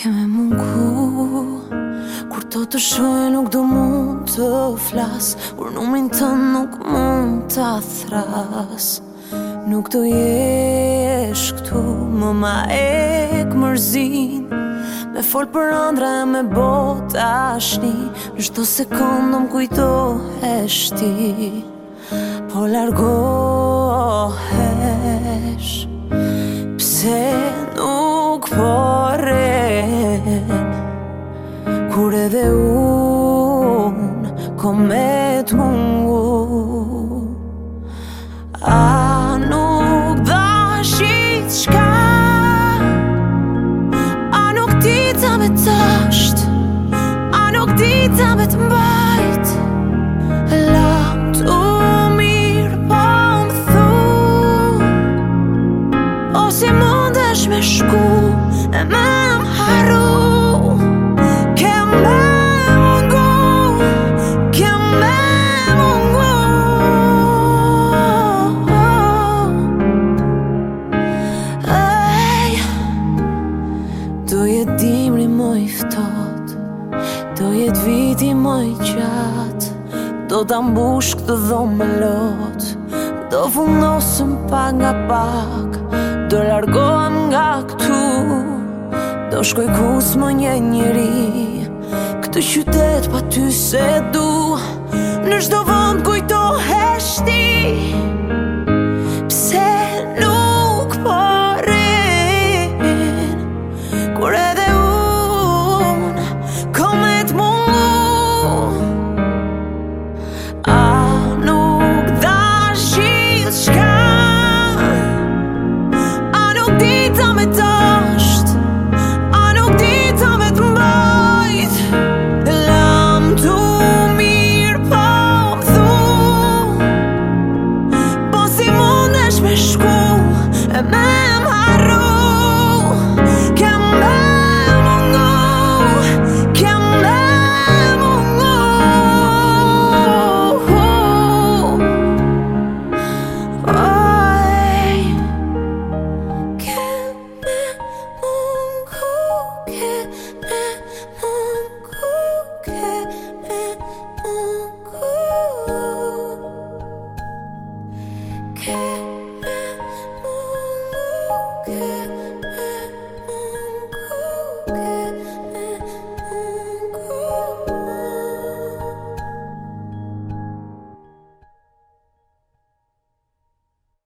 keme mungu Kur të të shojë nuk do mund të flas Kur numrin të nuk mund të thras Nuk do jesh këtu më ma e këmërzin Me fol për andra e me bot ashni Në shto sekundë më kujto eshti Po largoh kur edhe unë komet mungu A nuk dashit shka A nuk ti të me tësht A nuk ti të me të mbajt La të mirë po më thu Ose mund është me shku E me më harru Do jetë dimri më i fëtot Do jetë viti më i qatë Do ta mbush këtë dhomë me lot Do funosëm pa nga pak Do largohem nga këtu Do shkoj kus më një njëri Këtë qytet pa ty se du Në shdo vënd kujto heshti here